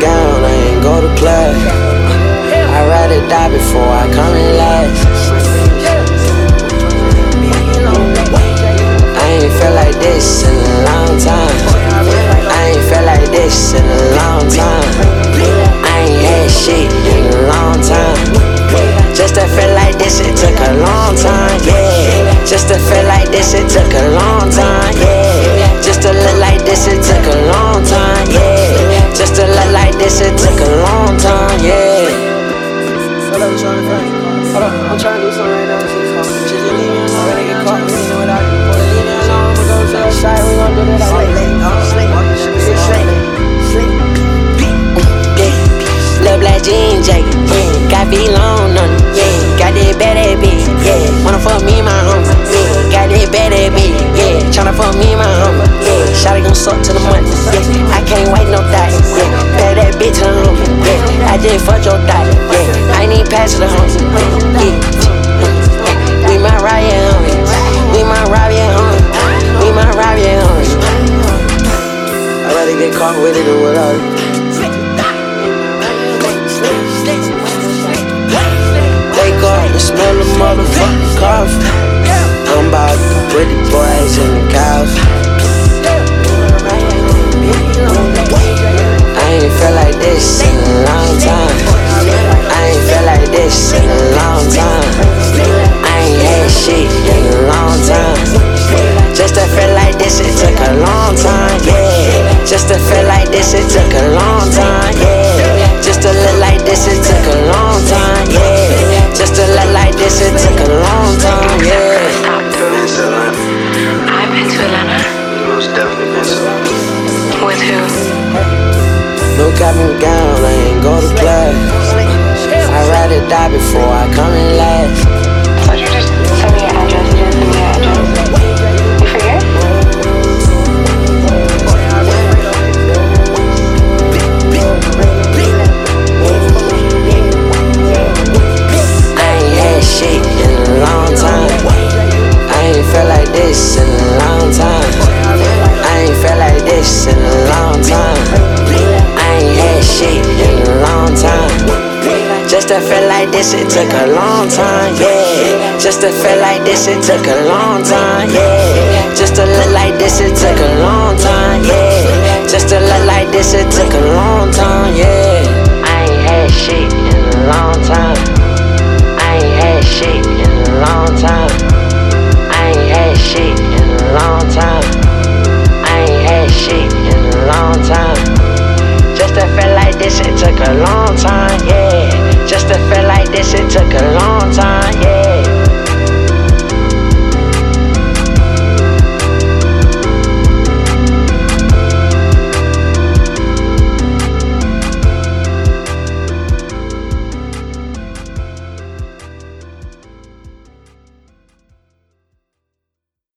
go to class. I'd rather die before I come in last. I ain't felt like this in a long time. I ain't felt like this in a long time. I ain't had shit in a long time. Just to feel like this, it took a long time, yeah. Just to feel like this, it took a long time, I'm trying to do something right now. Just leave me alone, I gotta get caught. You know what I do? Leave me alone, I'ma go to. We gon' do this all day. Sleep, sleep, sleep. Little black jean jacket, yeah. Got feet long on it, yeah. Got that bad bitch, yeah. Caught with it without it. Wake up and smell the motherfucking coffee. I'm about the boys in the coffee. I ain't felt like this in a long time. I ain't felt like this in a long time. I ain't had shit in a long time. Just to feel like this, it took a long time, yeah. Just to feel like this, it took a long time, yeah. Just to look like this, it took a long time, yeah. Just to look like this, it took a long time, yeah. Been to Atlanta. I've been to Atlanta. Most definitely been to Atlanta. With who? No cap and gown, I ain't go to class. I'd rather die before I come Just to feel like this, it took a long time, yeah. Just to feel like this, it took a long time, yeah. Just to look like this, it took a long time, yeah. Just to look like this, it took a long time, yeah. I ain't had shit in a long time. I ain't had shit in a long time. I ain't had shit in a long time. I ain't had shit in a long time. Just to feel like this, it took a long time, it took a long time.